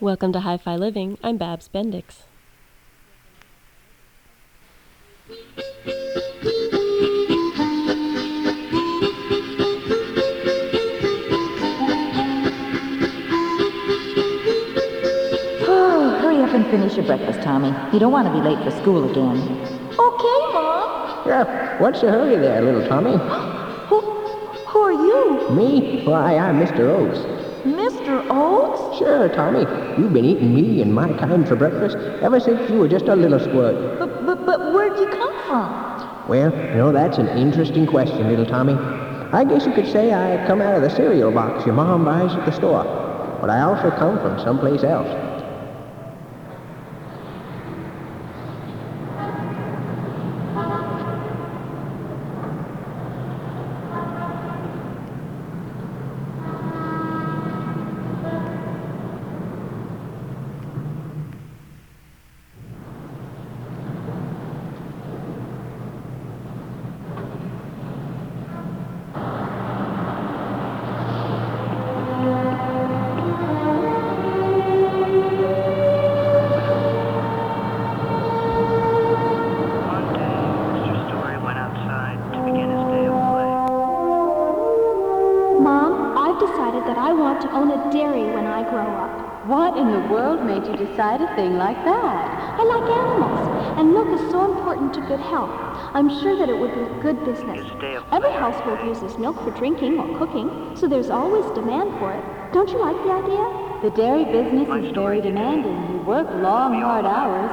Welcome to Hi Fi Living. I'm Babs Bendix. Oh, hurry up and finish your breakfast, Tommy. You don't want to be late for school again. Okay, Mom. Yeah, what's the hurry there, little Tommy? Who, who are you? Me? Why, I'm Mr. Oates. Mr. Oates? Sure, Tommy. You've been eating me and my kind for breakfast ever since you were just a little squirt. But, but, but where'd you come from? Well, you know, that's an interesting question, little Tommy. I guess you could say I come out of the cereal box your mom buys at the store. But I also come from someplace else. I'm sure that it would be good business. His day of Every household uses milk for drinking or cooking, so there's always demand for it. Don't you like the idea? The dairy business is very demanding. You work long, hard hours,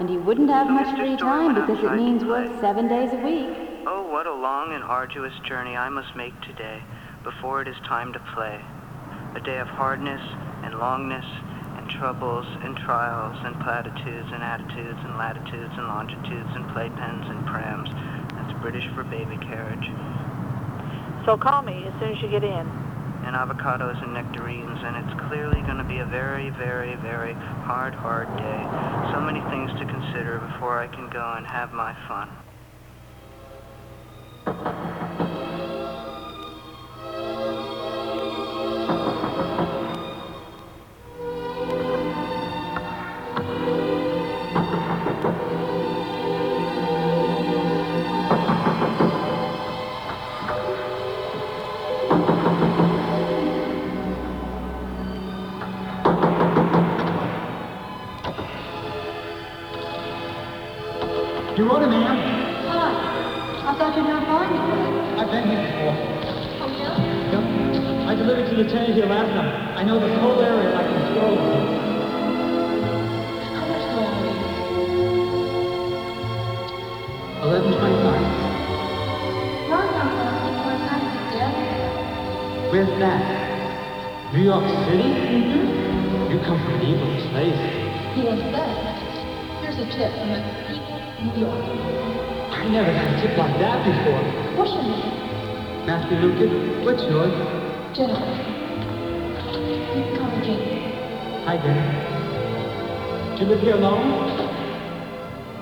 and you wouldn't have much free time because it means work seven days a week. Oh, what a long and arduous journey I must make today before it is time to play. A day of hardness and longness and troubles and trials and platitudes and attitudes and latitudes and longitudes and playpens and prams. That's British for baby carriage. So call me as soon as you get in. and avocados and nectarines, and it's clearly going to be a very, very, very hard, hard day. So many things to consider before I can go and have my fun. Lucas, what's yours? Jennifer. You can call me Hi, Dan. Do you live here alone?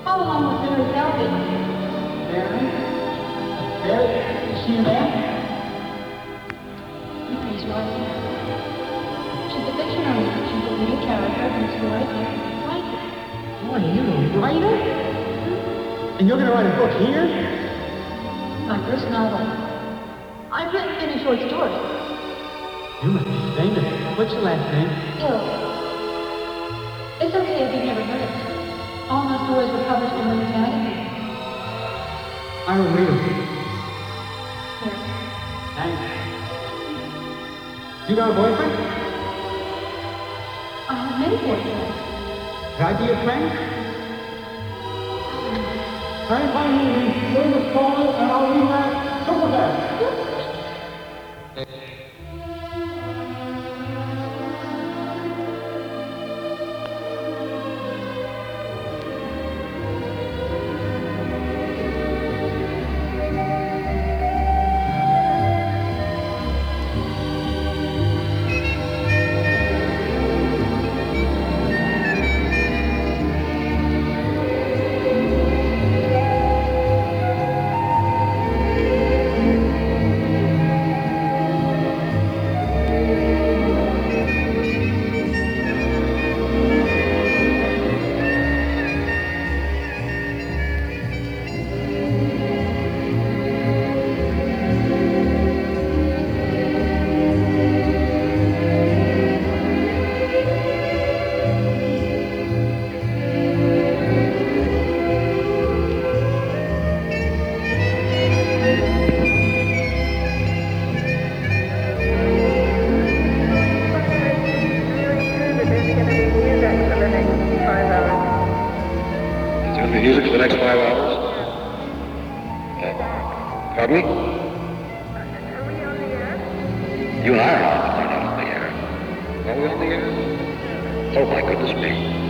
How long was Mary Selby? Mary? Mary? Is she in there? Mary's wife. She's a fictional. She's a real character in a story called Writer. Boy, you're a writer? And you're gonna write a book here? My first novel. I've written many short stories. You must be famous. What's your last name? Hill. It's okay if you've never heard of it. All my stories were published in women's magazines. I will read them. Here. Thanks. You got a boyfriend? I have many boyfriends. Can I be your friend? I'm finding the famous caller and I'll read that super fast. Pardon me? You and I are are not on the air. Are we on the air? Oh, my goodness me.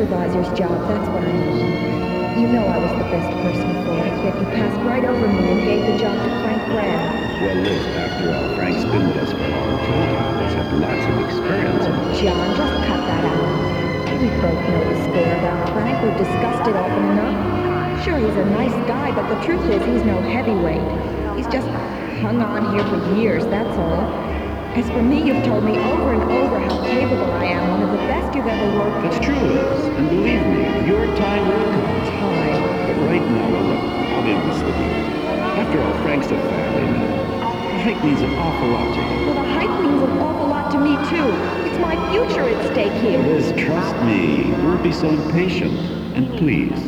Supervisor's job, that's what I mean. You know I was the best person for it, yet you passed right over me and gave the job to Frank Graham. Well, Liz, after all, Frank's been with us for a long time. He's had lots of experience. Oh, John, just cut that out. We both know the score about Frank. We've discussed it often enough. Sure, he's a nice guy, but the truth is he's no heavyweight. He's just hung on here for years, that's all. As for me, you've told me over and over how capable I am, one of the best you've ever worked with. That's true, Liz. And believe me, your time will come. Time? But right now, look, I'll be honest with you. After all, Frank's a family man. The hike means an awful lot to him. Well, the hike means an awful lot to me, too. It's my future at stake here. Liz, trust me. Don't be so impatient. And please,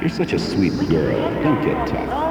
you're such a sweet girl. Don't get tough.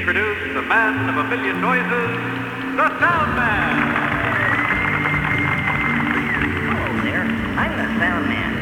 introduce the man of a million noises, the Sound Man. Hello there. I'm the Sound Man.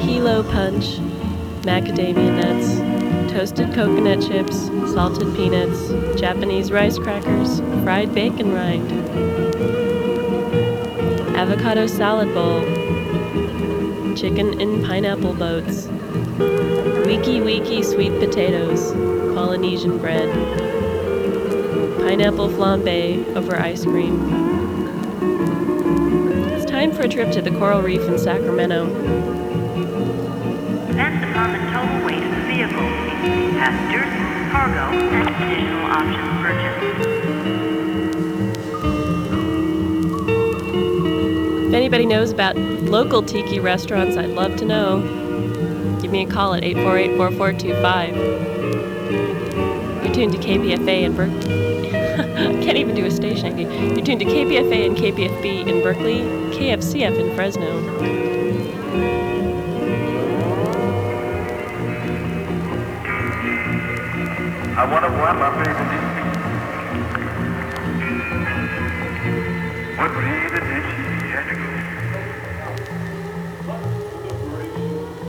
Hilo Punch, macadamia nuts, toasted coconut chips, salted peanuts, Japanese rice crackers, fried bacon rind, avocado salad bowl, chicken in pineapple boats, wiki wiki sweet potatoes, Polynesian bread, pineapple flambe over ice cream. It's time for a trip to the coral reef in Sacramento. Depends upon the total weight of the vehicle, passengers, cargo, and additional options purchased. If anybody knows about local tiki restaurants, I'd love to know. Give me a call at 848 4425. You're tuned to KPFA in Berkeley. Can't even do a station ID. You're tuned to KPFA and KPFB in Berkeley, KFCF in Fresno. I wonder why my baby What reason did she have to go?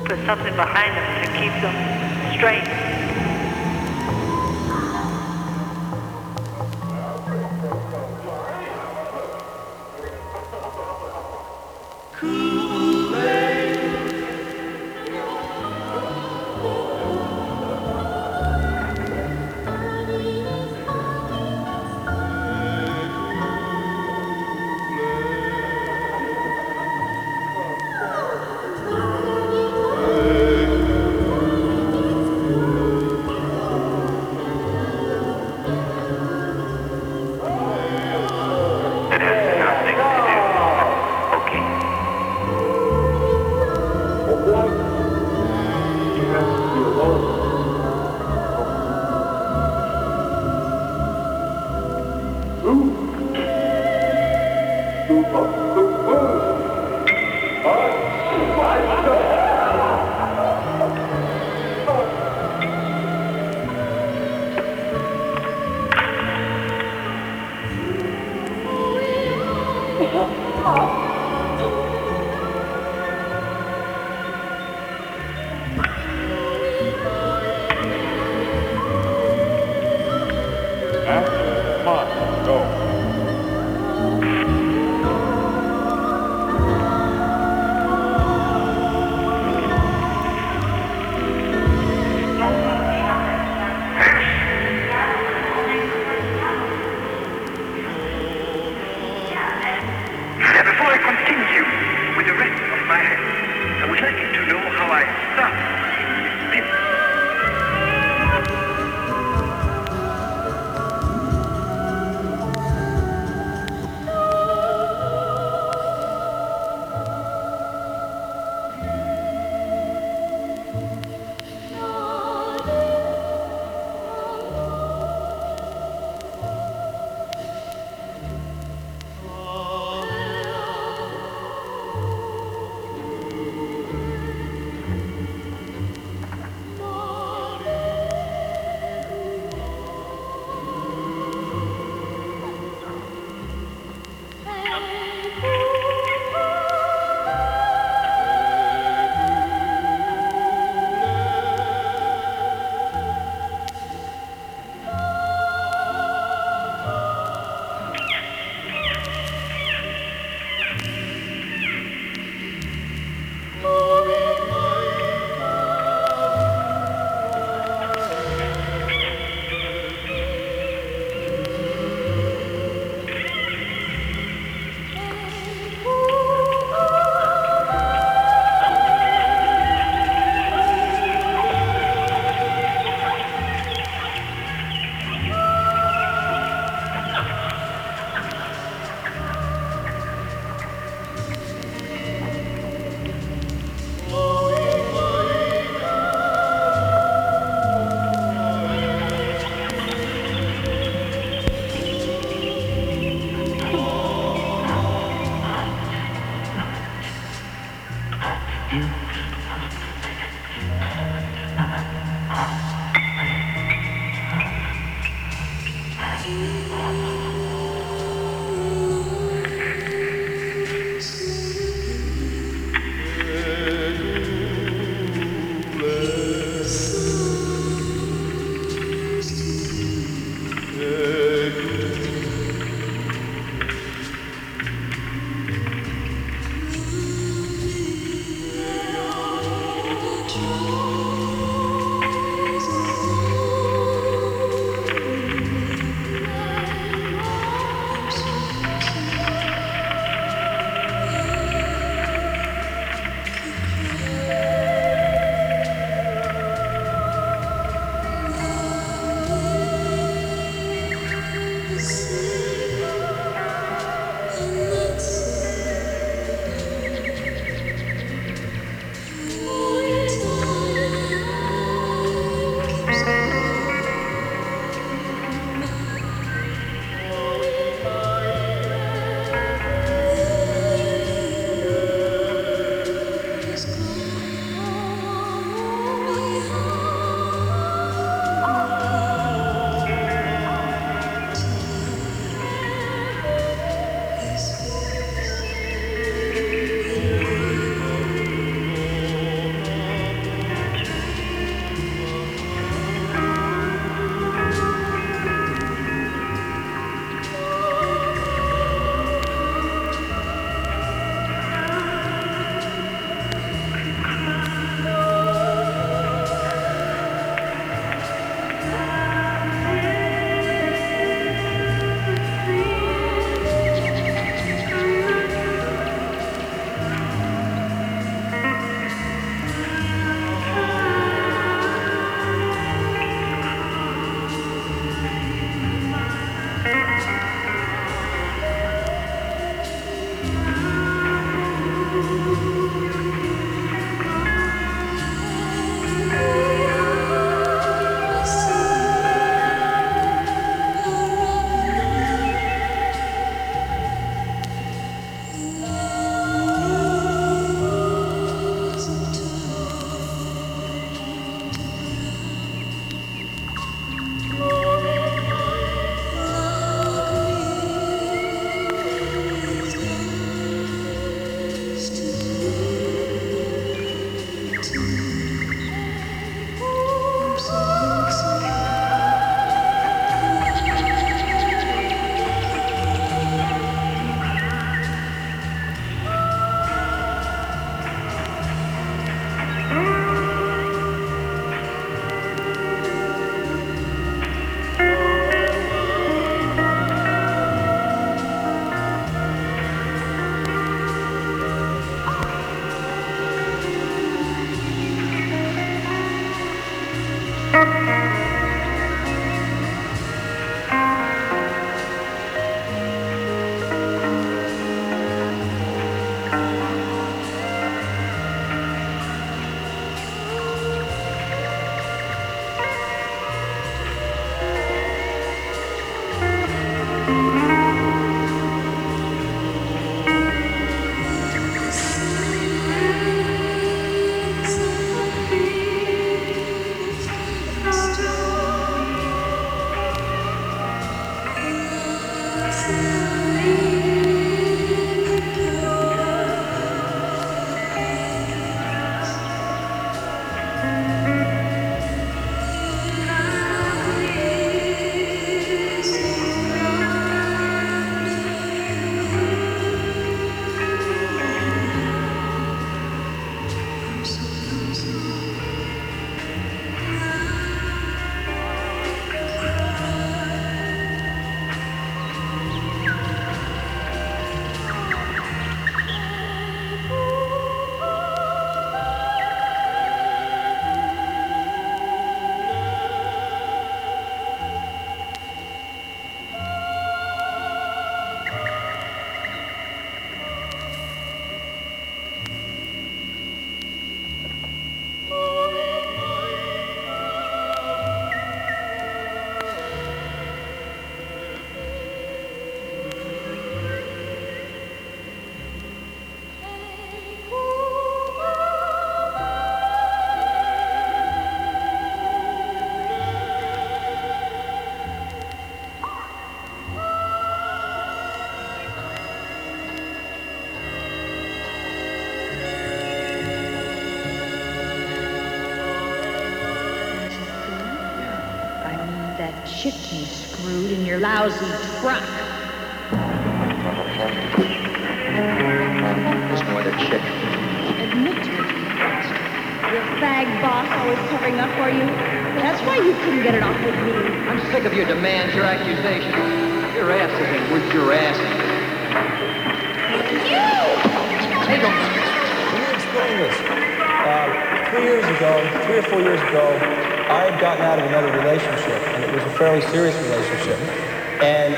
Put something behind them to keep them straight. Lousy truck. There's no other chick. Admit to it, you. Your fag boss always covering up for you. That's why you couldn't get it off with me. I'm sick of your demands, your accusations. Your ass isn't worth your ass. You! Take them. Let me explain this. Uh, three years ago, three or four years ago, I had gotten out of another relationship, and it was a fairly serious relationship. And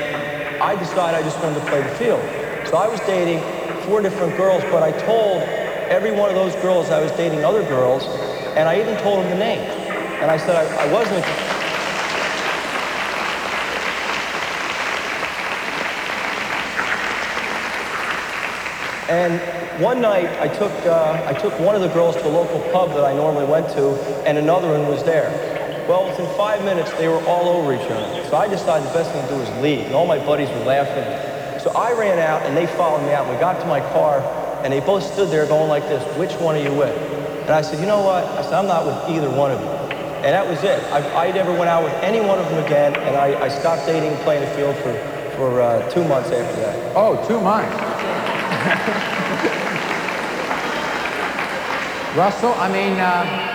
I decided I just wanted to play the field. So I was dating four different girls, but I told every one of those girls I was dating other girls, and I even told them the names. And I said I, I wasn't. And one night, I took, uh, I took one of the girls to a local pub that I normally went to, and another one was there. Well, within five minutes, they were all over each other. So I decided the best thing to do was leave, and all my buddies were laughing. So I ran out, and they followed me out. We got to my car, and they both stood there going like this, which one are you with? And I said, you know what? I said, I'm not with either one of you. And that was it. I, I never went out with any one of them again, and I, I stopped dating and playing the field for, for uh, two months after that. Oh, two months. Russell, I mean, uh,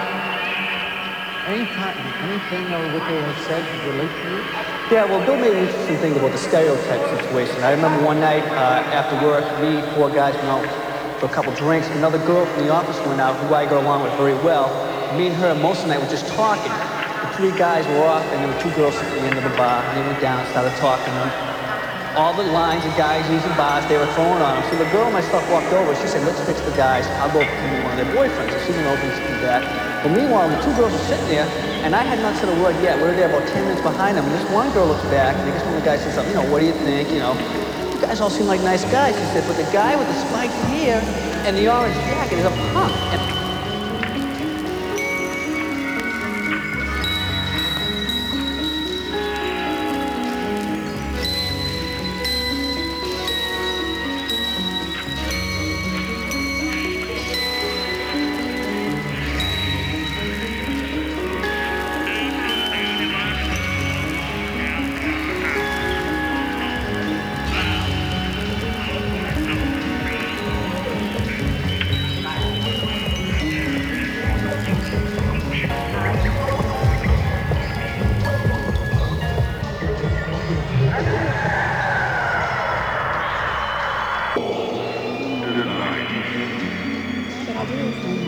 any anything what they have said relate to you? Yeah, well, Bill made an interesting thing about the stereotype situation. I remember one night uh, after work, me, four guys went out for a couple drinks. Another girl from the office went out, who I got along with very well. Me and her, most of the night, were just talking. The three guys were off, and there were two girls at the end of the bar. And they went down started talking. All the lines of guys using bars, they were throwing on them. So the girl and myself walked over. She said, let's fix the guys. I'll go to one of their boyfriends. And she went over and she did that. But meanwhile, the two girls were sitting there, and I had not said a word yet. We were there about 10 minutes behind them. And this one girl looks back, and I guess one of the guys says something, you know, what do you think, you know? You guys all seem like nice guys. She said, but the guy with the spiked hair and the orange jacket is a punk. And I'd like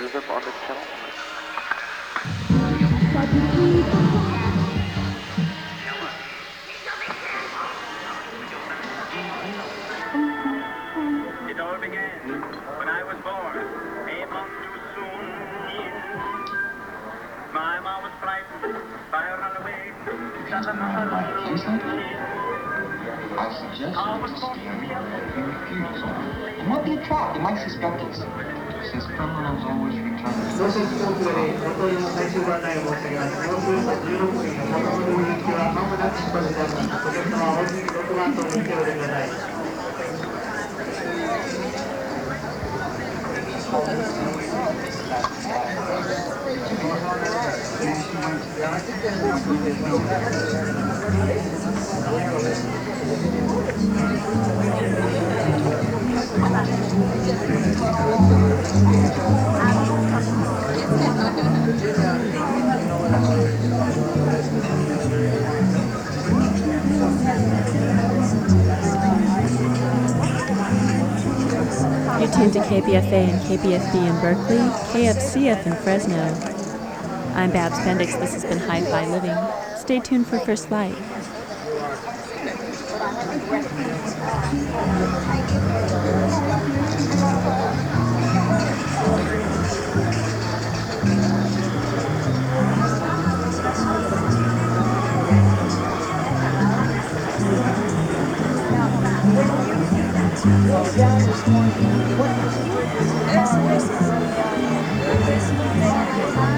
Them on this channel? 社飛行機よりご搭乗の最終ご案内を申し上げます。もうすぐ16時の中村の行きはまもなく出発いたします。お客様はお次6番とに手を入れてください。You're tuned to KPFA and KPFB in Berkeley, KFCF in Fresno. I'm Babs Bendix. This has been Hi Fi Living. Stay tuned for First Light. Thank you.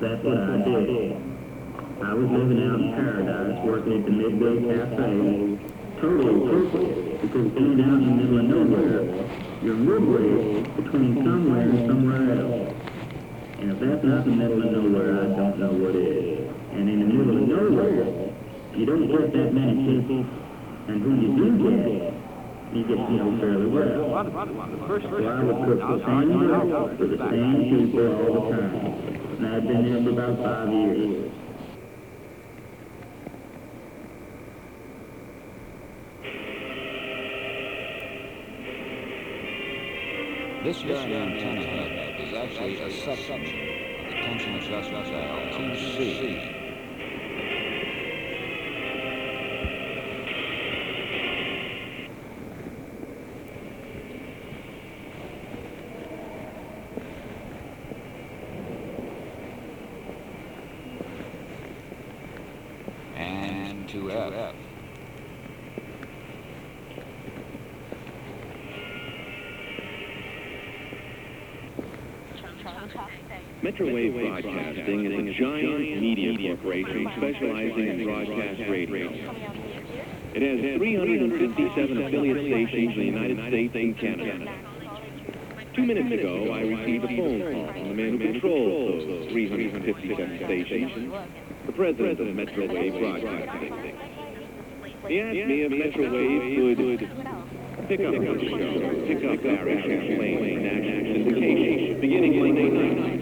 That's what I did. I was living out in paradise, working at the Midway Cafe, totally purple, because being out in the middle of nowhere, you're midway between somewhere and somewhere else. And if that's not the middle of nowhere, I don't know what is. And in the middle of nowhere, you don't get that many people, and when you do get, you get to fairly well. So I would cook the same breakfast for the same people all the time. And I've been there for about five years. This young antenna head is actually a section of the tension adjustment dial 2C. And 2F. Metrowave Broadcasting is a giant media corporation specializing in broadcast radio. It has 357 affiliate stations in the United States and Canada. Two minutes ago, I received a phone call from the man who controls those 357 stations, the president of Metrowave Broadcasting. He asked me if Metrowave could pick up the show, pick up Barry Champlain's national syndication, beginning Monday night.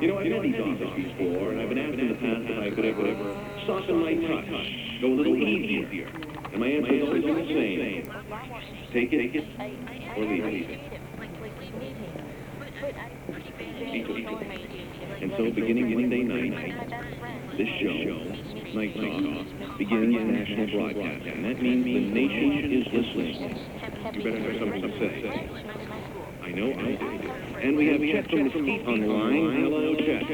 You know, I've had these offers before, and I've been asked in the past if I could ever soften my touch, go a little easier. And my answer is always the same. Take it, or leave it. And so, beginning Monday night, this show, Night Talk, begins national broadcasting. That means the nation is listening. You better have something to say. I know I do. And we have Chet from the Skeet on the line. Hello, Chet.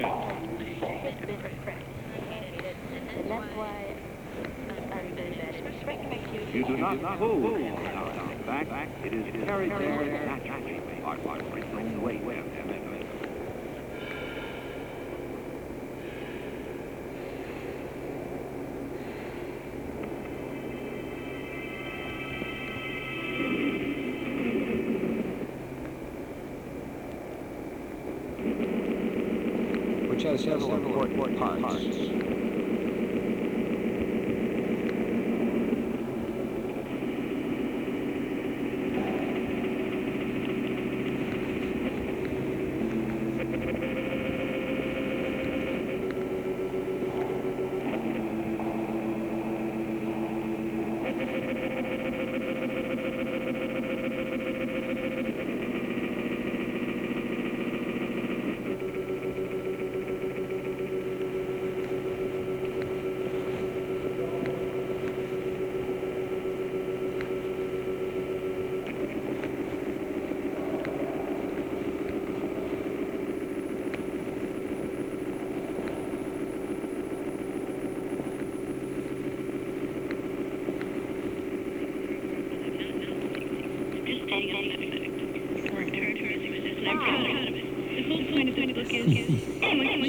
You do not pull. In fact, it is carried there naturally by its own weight. which has several important parts.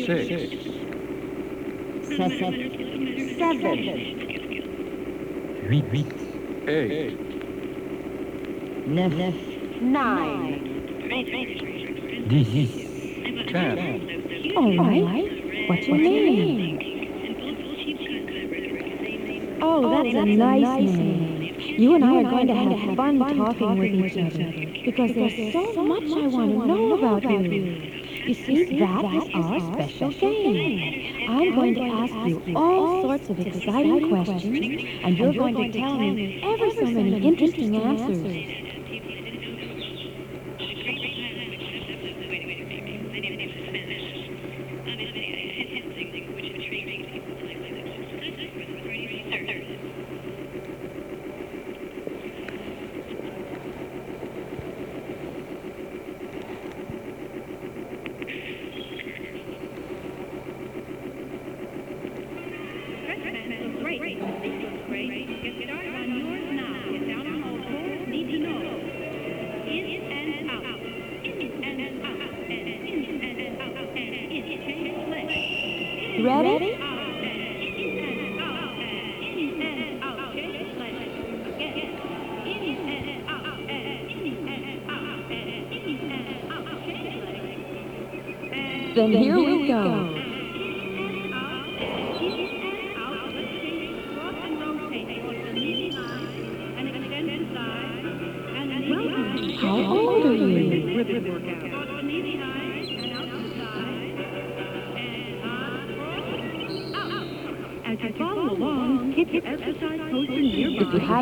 Six. Seven. Huit. Huit. Eight. Neuf. Nine. Dix. Ten. All right. What's your name? Oh, that's a nice name. You and I are going to have fun talking with each other because there's so much I want to know about you. You see, that is our special game. I'm going to ask you all sorts of exciting questions, and you're going to tell me ever so many interesting answers.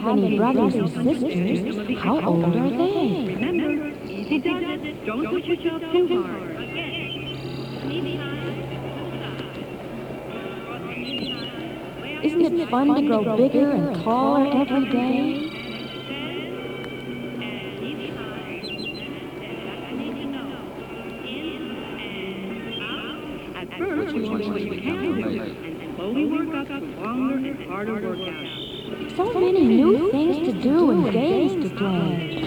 Have any brothers or sisters, how old are they? Remember, easy does it. Don't push yourself too hard. Isn't it fun to grow bigger and taller every day? At first, you want what you can do, and slowly work up to longer and harder workouts. So many new things to do and games to play.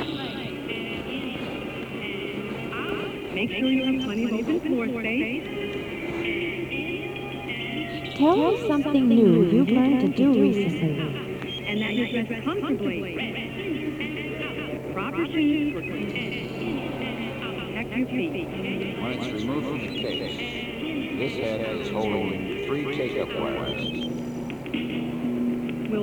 Make sure you have plenty of open floor space. Tell me something new you've learned to do recently. and that you dress comfortably. Proper shoes for protect your feet. When it's removed from the case, this head is holding three take-up wires.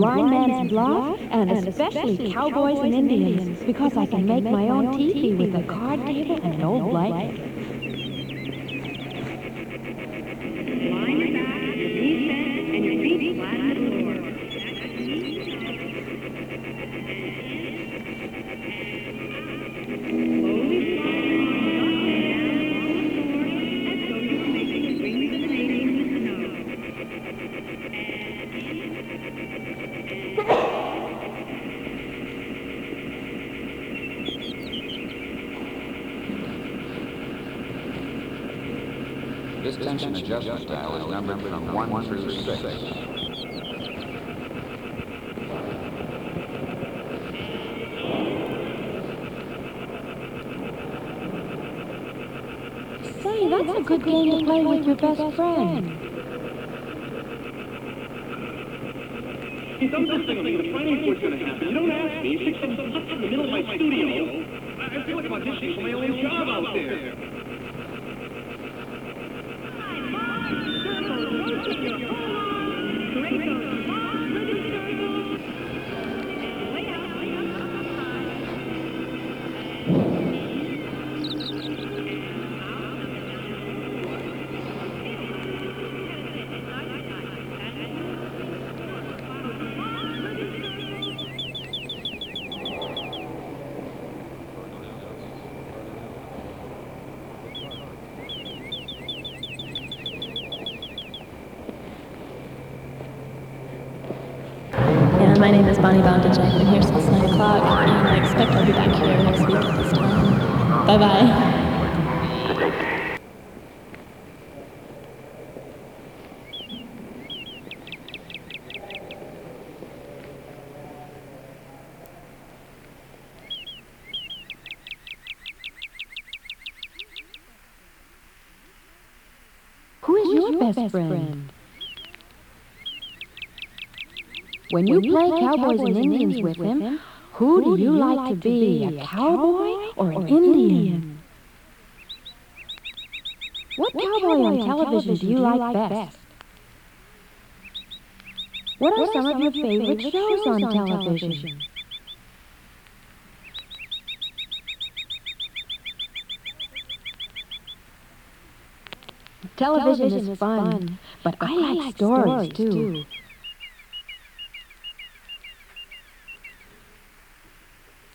blind man's bluff and especially cowboys and Indians because I can make my own teepee with a card table and an old blanket. This adjustment dial is numbered from 1 through 6. Say, that's a good game to play with your best friend. If I'm listening, the finding what's going to happen. You don't ask me. Six some nuts in the middle of my studio. I I feel like I'm auditioning for my own job out there. My name is Bonnie Bondage. I've been here since 9 o'clock, and I expect I'll be back here next week at this time. Bye bye. Who is your best friend? When you play cowboys and Indians with him, who do you like to be, a cowboy or an Indian? What cowboy on television do you like best? What are some of your favorite shows on television? Television, is fun, but, I, like, stories, too.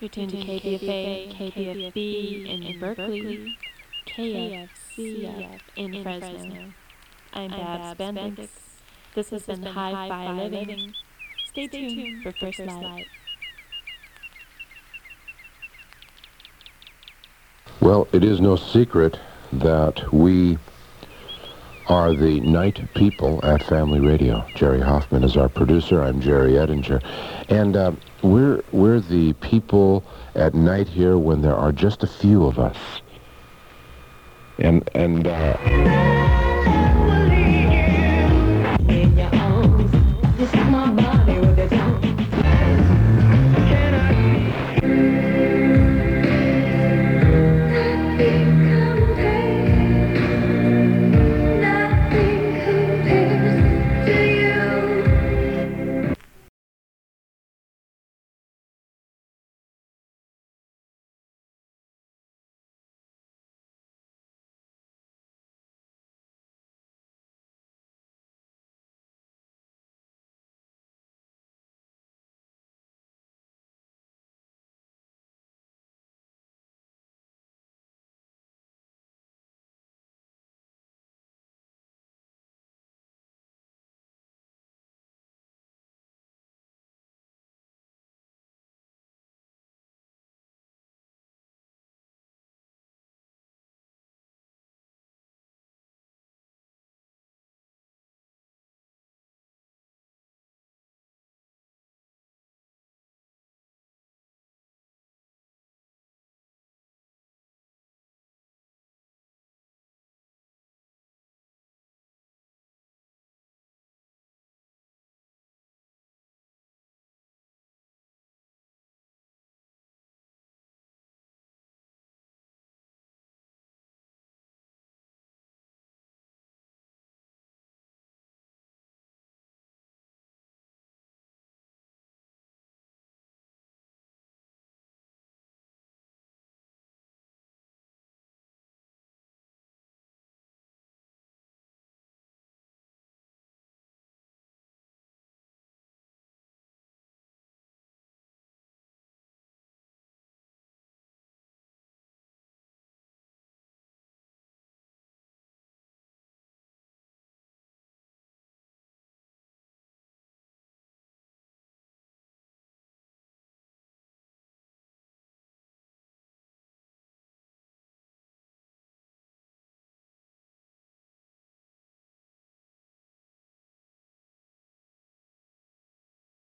You're tuned to KPFA, KPFB in Berkeley, KFCF in Fresno. I'm Babs Bendix. This has been Hi-Fi Living. Stay tuned for First Light. Well, it is no secret that we are the night people at Family Radio. Jerry Hoffman is our producer. I'm Jerry Edinger. And uh, we're, we're the people at night here when there are just a few of us. And, and uh,